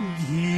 Yeah.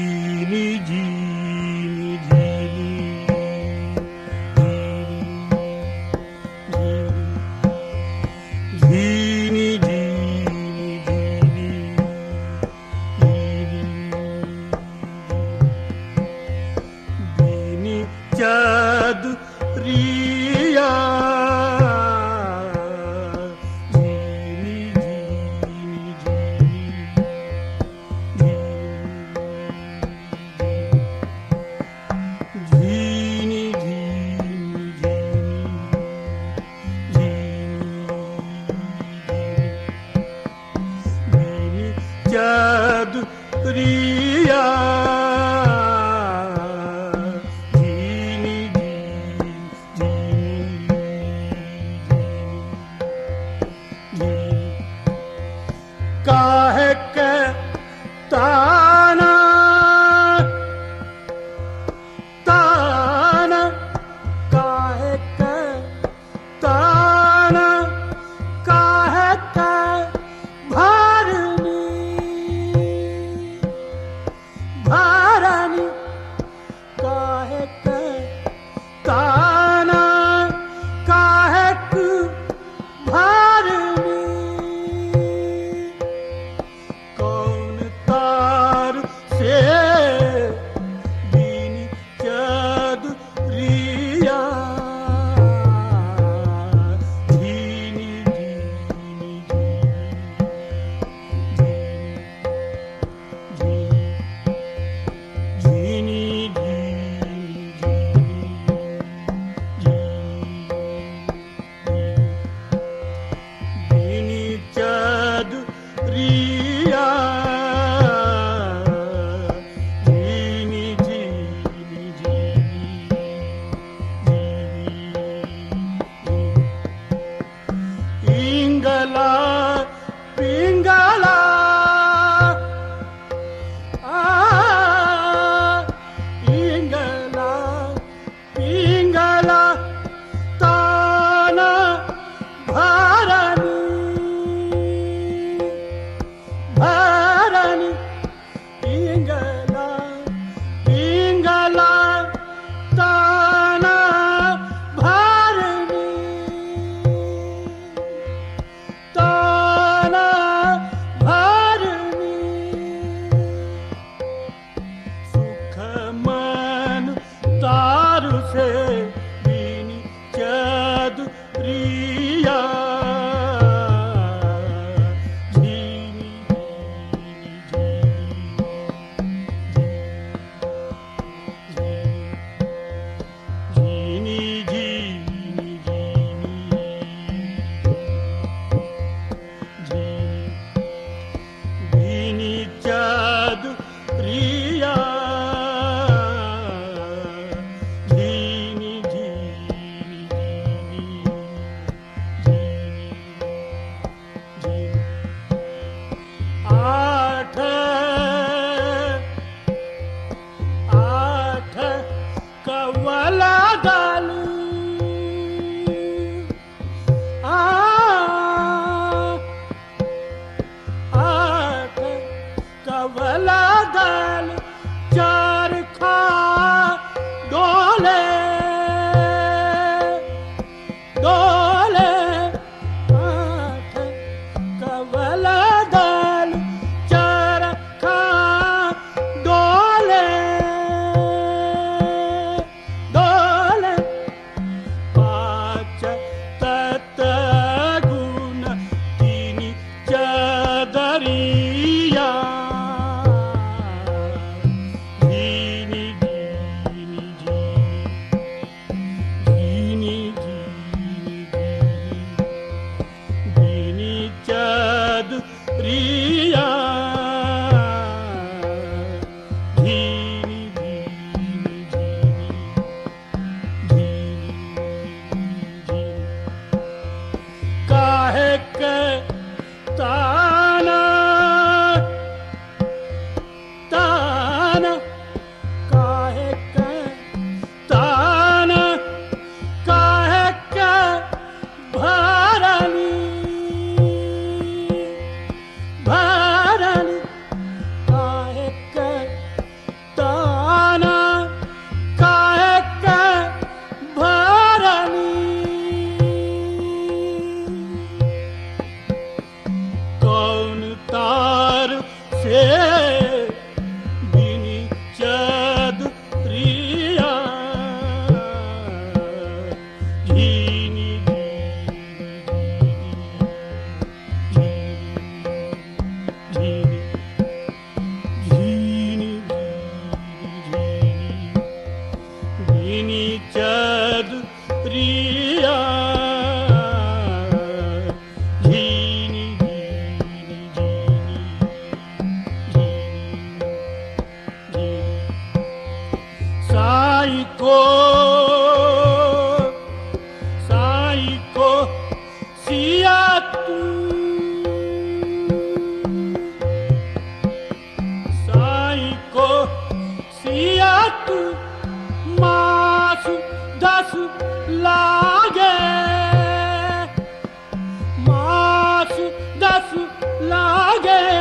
laghe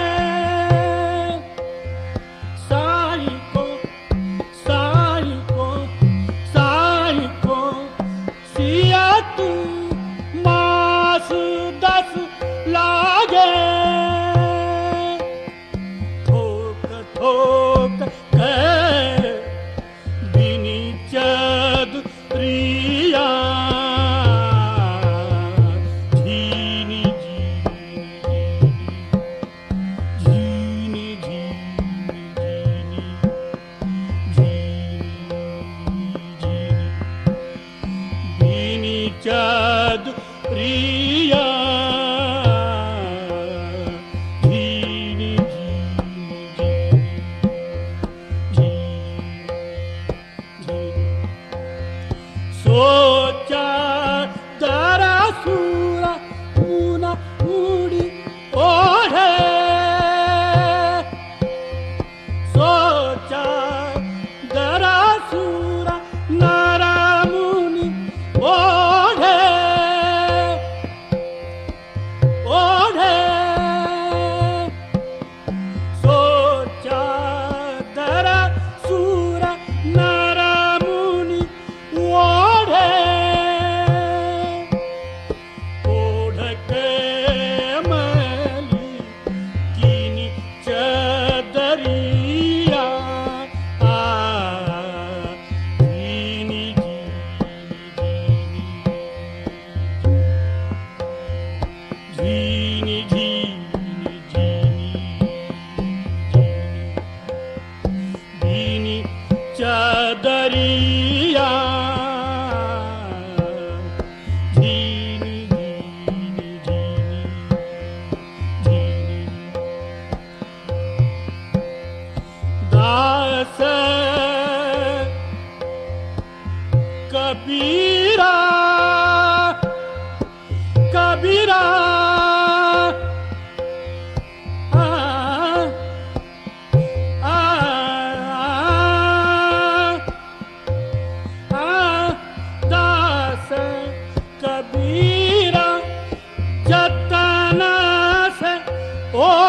Oh!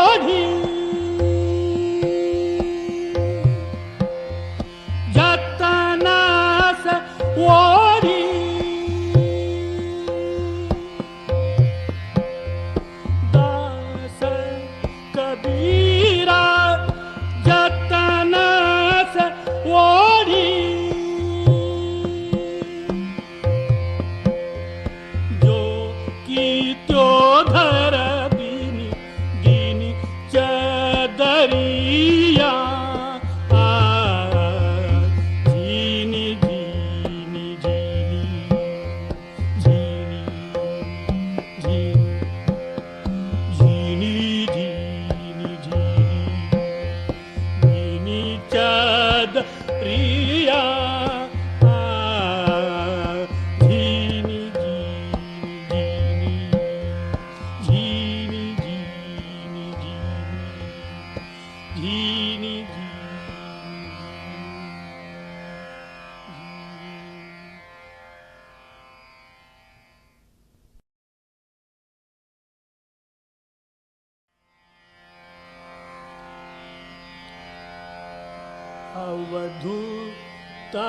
अवधूता।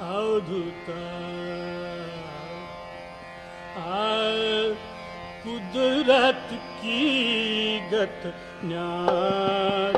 अवधूता कुदरत की गत ज्ञान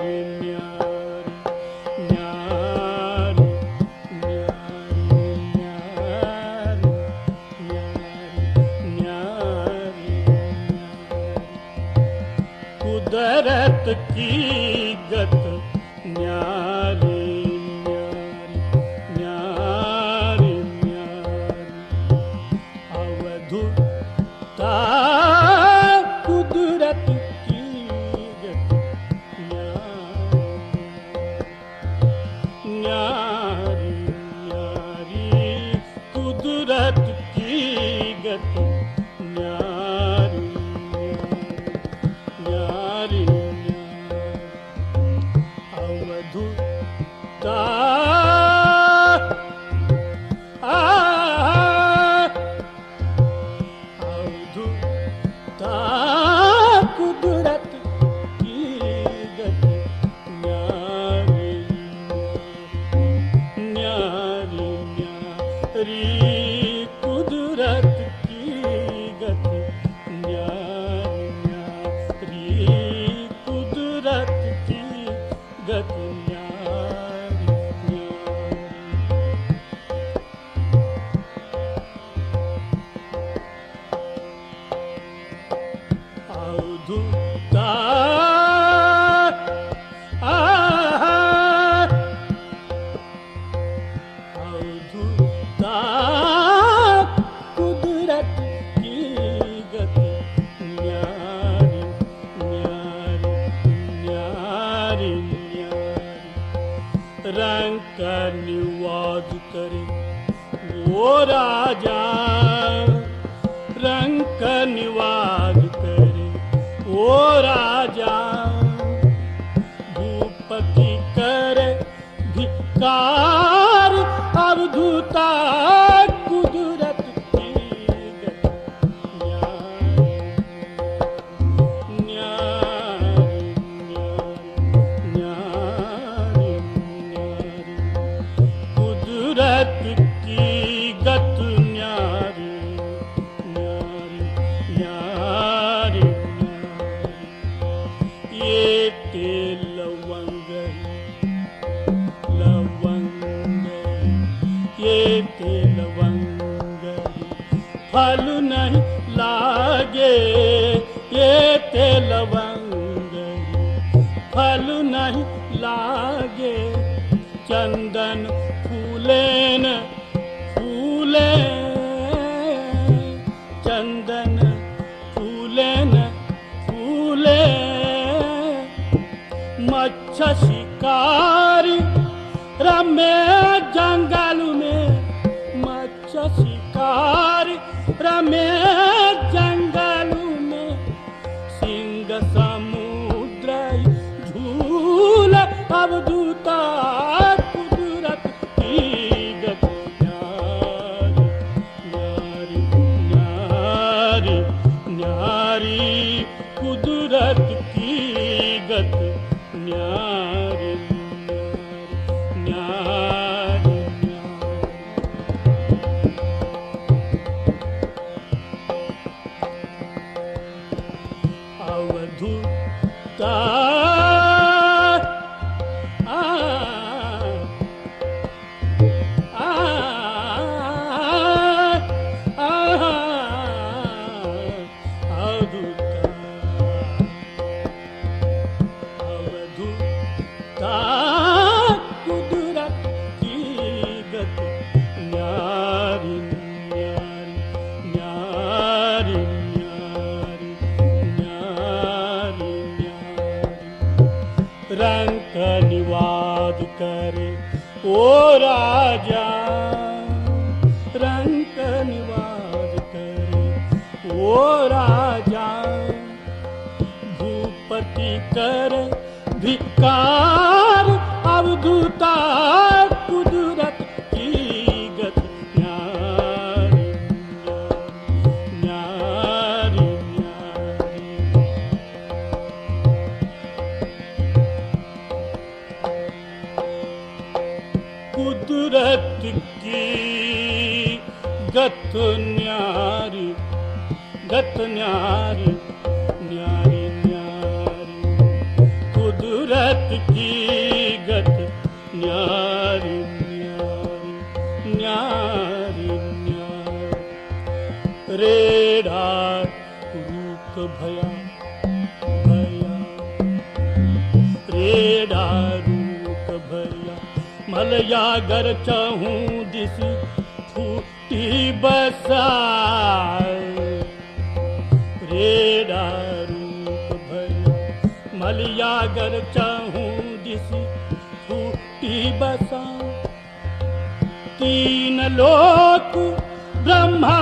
न्यारी, गत न्यारी न्यारी न्यारी। कुदरत की गत, न्यारी न्यारी न्यारी न्यारी। रेड़ा रूप भया भया। रेड़ा रूप भया मलया गर चाहूँ दिसी बसाए। रेड़ा रूप भय मलियागर बसा जिस फूटी बसा। तीन लोक ब्रह्मा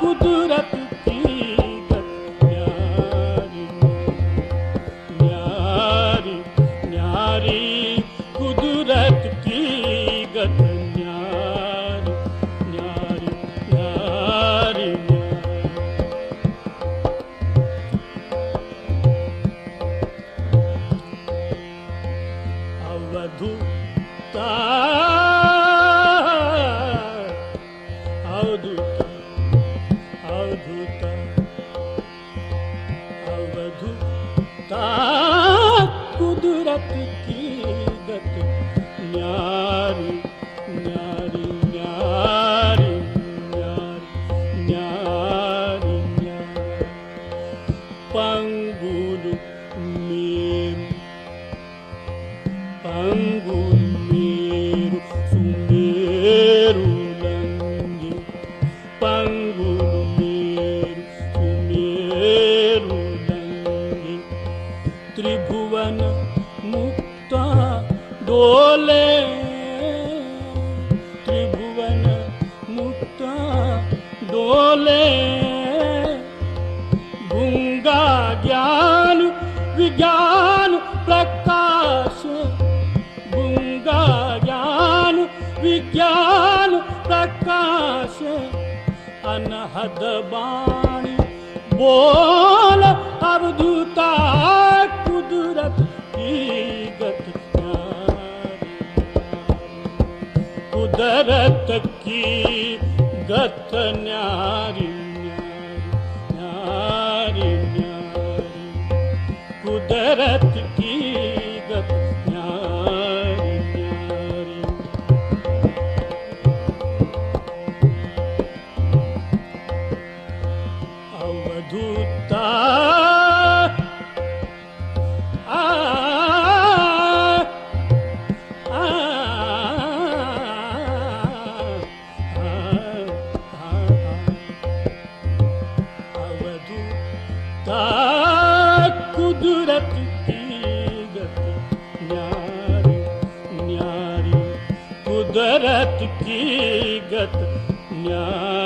कुदरत डोले। गुंगा ज्ञान, विज्ञान प्रकाश। गुंगा ज्ञान, विज्ञान प्रकाश। अनहद बाणी, बोल अवधूता कुदरत की कुदरत की नारि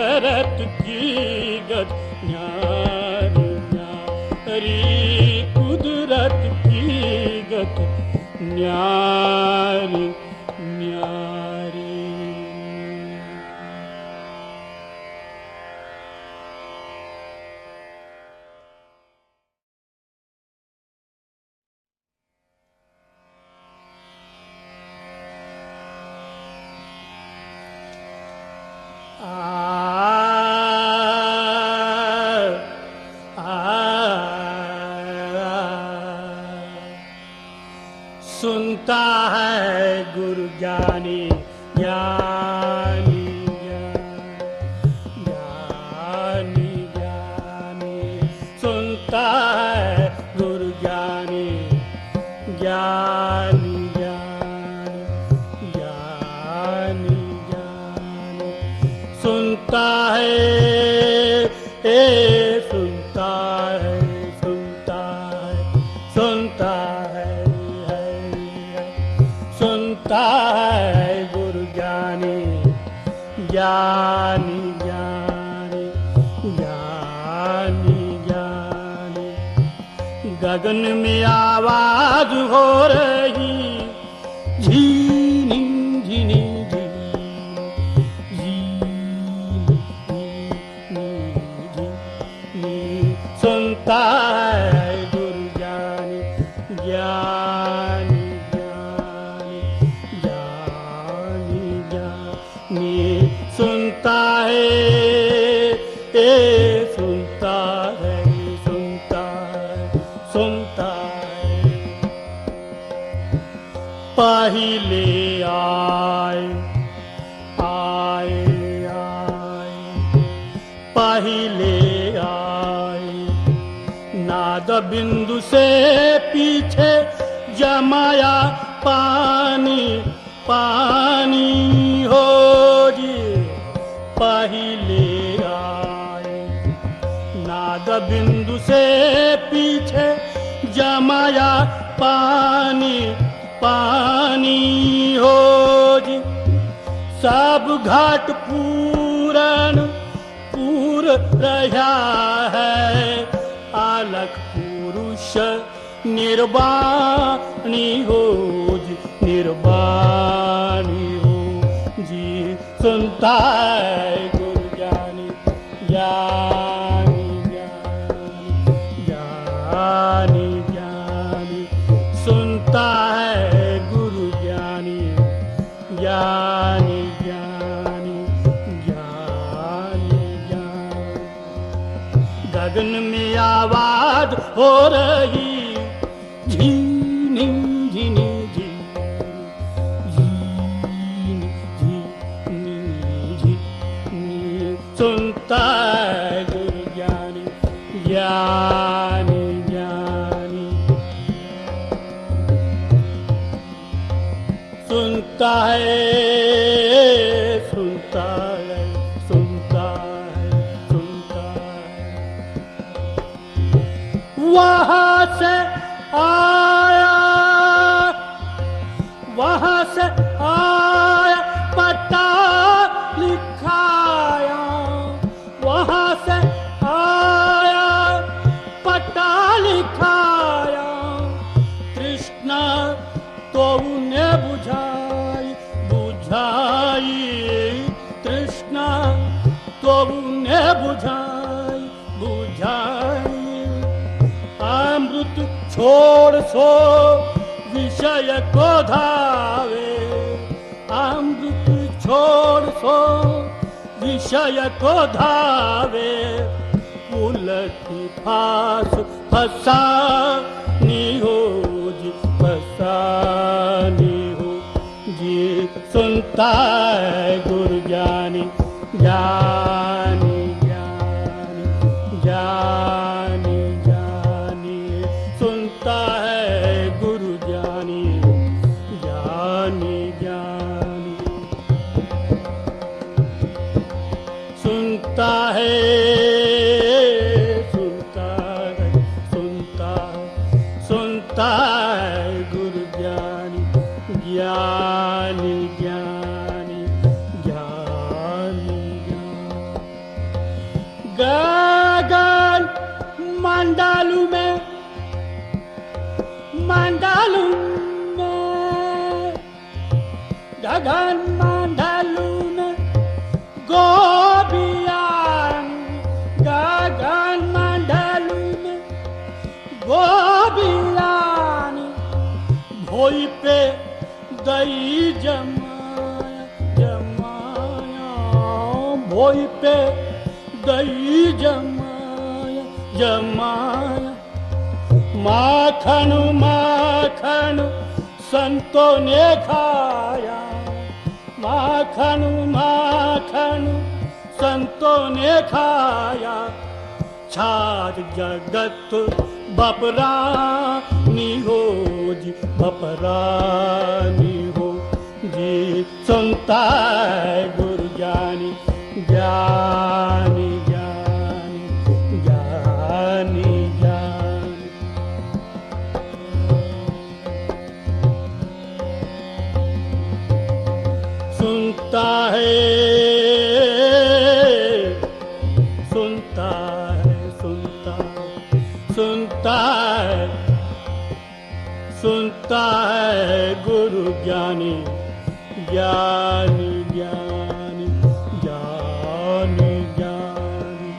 गत न्यादरत कीग गगन में आवाज़ हो रही बिंदु से पीछे जमाया पानी पानी हो जी। पहले आए नाद बिंदु से पीछे जमाया पानी पानी हो जी। सब घाट पूरन पूर रहा है निर्वाणी हो जी निर्वाणी हो जी सुनता है 호라기 지니지니지 지니지니지 손따그 야니 야니 야니 손따에 Wow! को धावे अमृत छोड़ सो विषय को धावे उलटी फास फसानी हो जी फसानी हो जी सुनता है गगन मंडालू में मंडालू में गगन मंडालू जमाया। जमाया माखन माखन संतों ने खाया। माखन माखन संतों ने खाया। छाद जगत बपरानी हो जी जी सुनता गुरु ज्ञानी ज्ञानी सुनता है गुरु ज्ञानी ज्ञान ज्ञान ज्ञान ज्ञानी।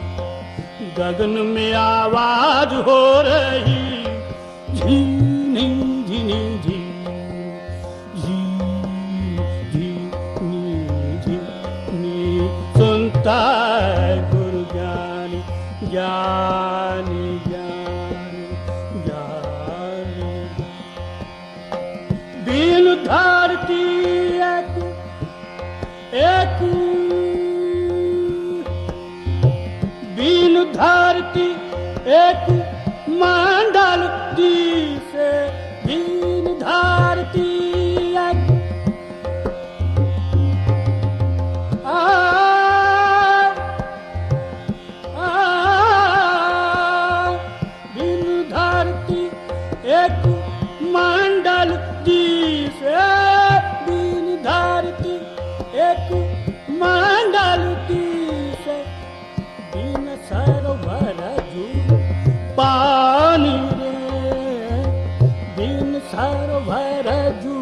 गगन में आवाज़ हो रही बिन सरोवर जू पानी रे। बिन सरोवर जू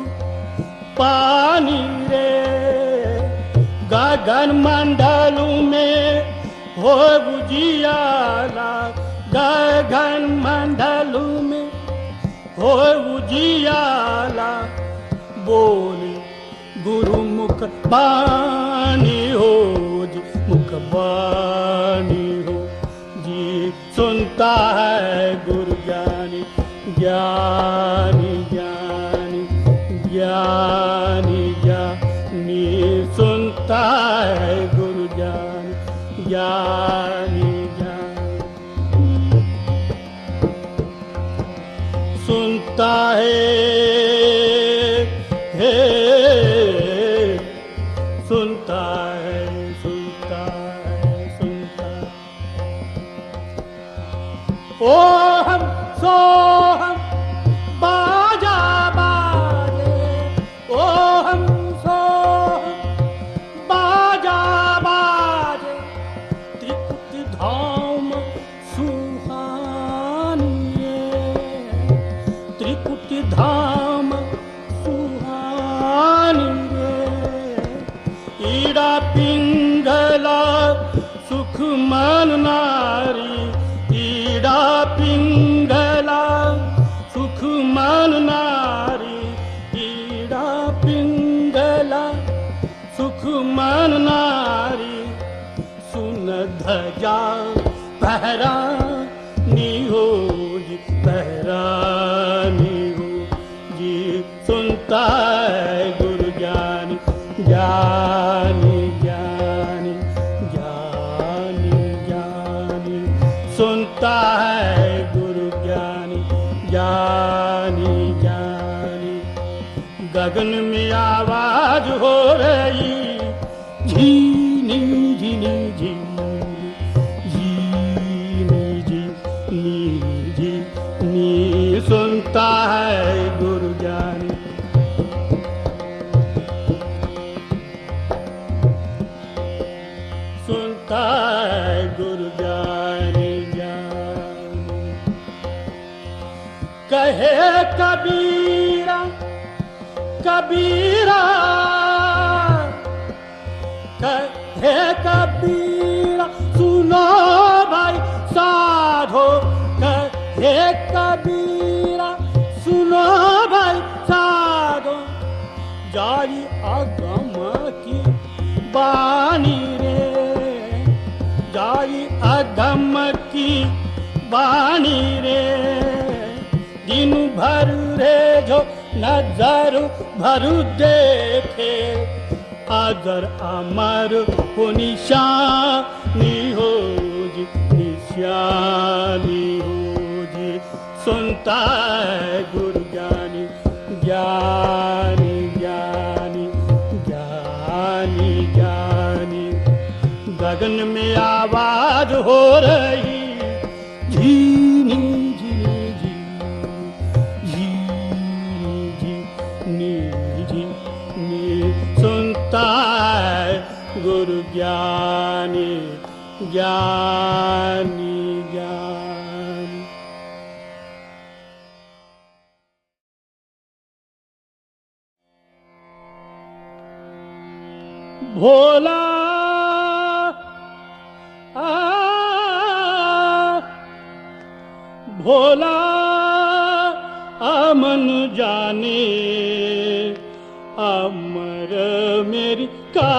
पानी रे। गगन मंडल में हो उजियाला गगन मंडल में हो उजियाला बोले गुरु मुख बानी हो जी बानी हो। जी सुनता है गुरु ज्ञानी ज्ञानी ज्ञानी ज्ञानी। ज्ञानी सुनता है गुरु ज्ञानी ज्ञानी ज्ञानी। सुनता हे धाम सुहानी त्रिकुटी धाम सुहानी ईड़ा पिंगला सुख मन हो रही झीनी झीनी झीनी झीनी झीनी सुनता है गुरु ज्ञानी सुनता है गुरु ज्ञानी ज्ञानी कहे कबीरा कबीरा कहे कबीरा सुनो भाई साधो कहे कबीरा सुनो भाई साधो जारी अगम की बानी रे जारी अगम की बानी रे दिन भर रे जो नजर भर देखे আজর हो হনিশানি হোজি हो হোজি सुनता है गुरु ज्ञानी ज्ञानी ज्ञानी ज्ञानी ज्ञानी। गगन में आवाज़ हो रही ज्ञानी ज्ञानी जान भोला आ, भोला अमन जाने अमर मेरी का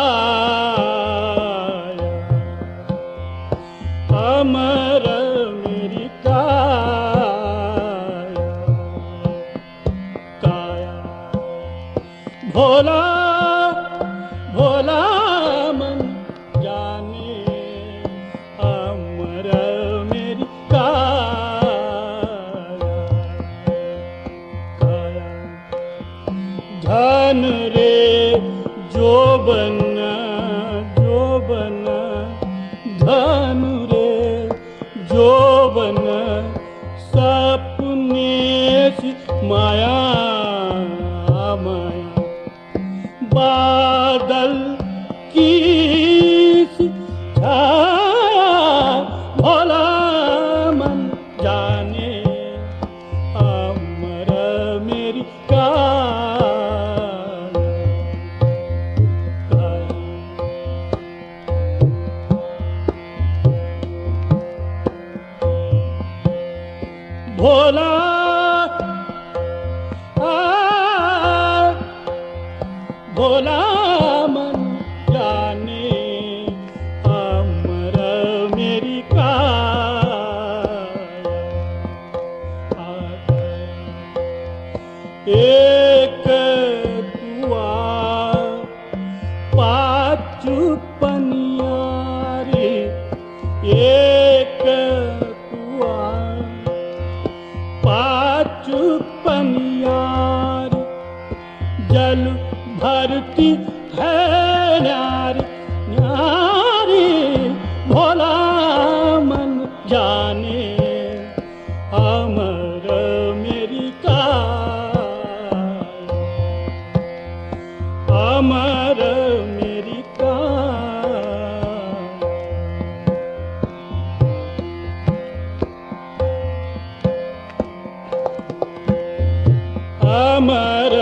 I'm amar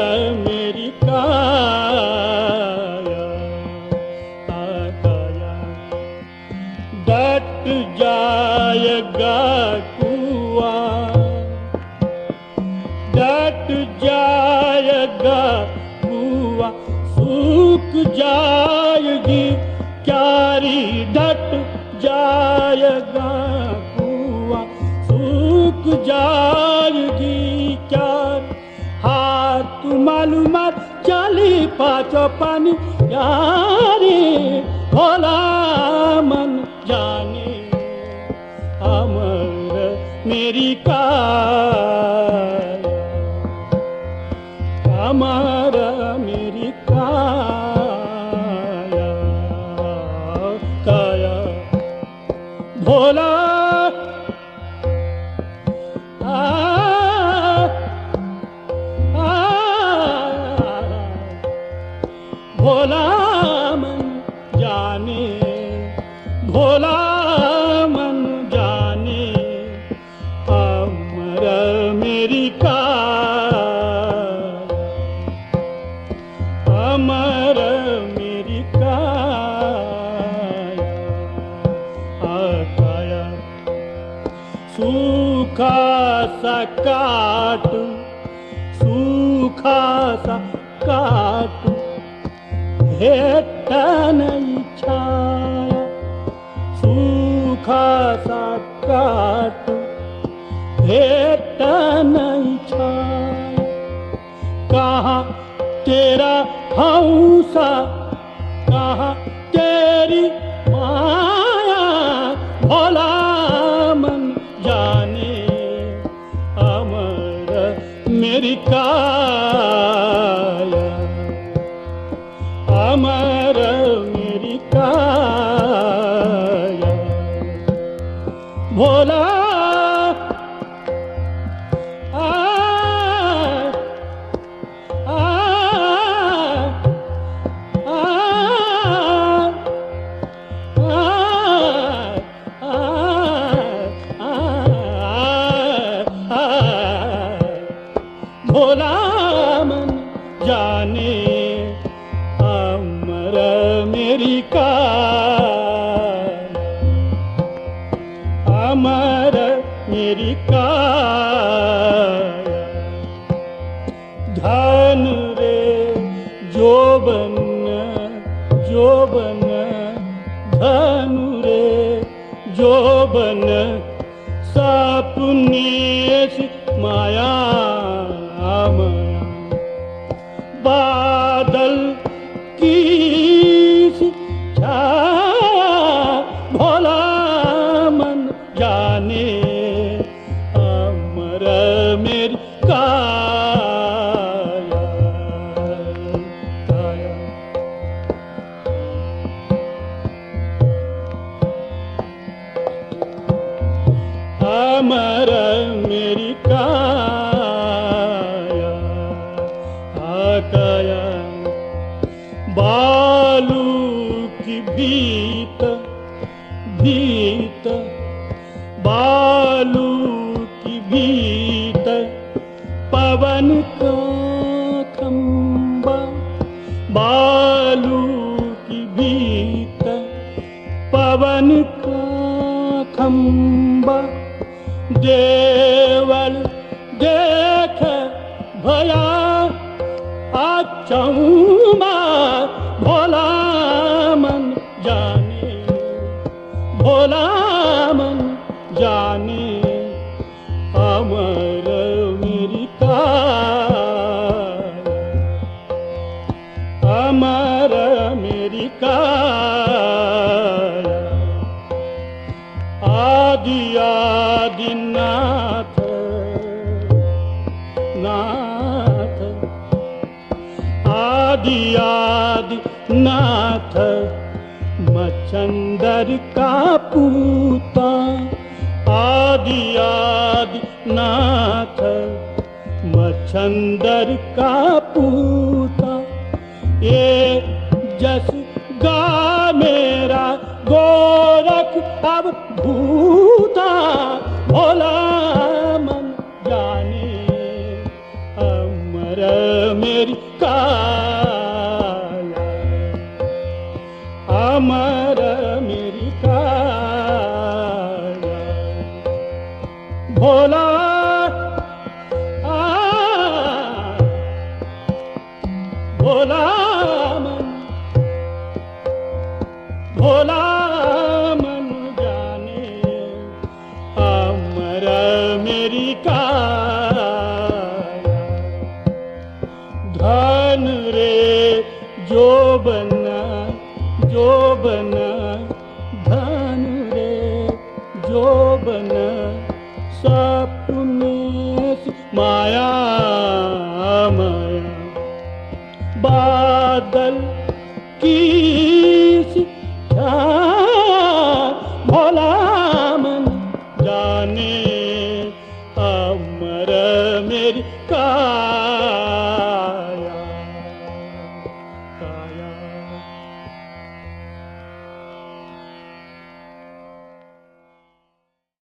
पानी यहाँ बालू की भीत पवन काखम्बा। भीत पवन काखम्बा। दे अंदर का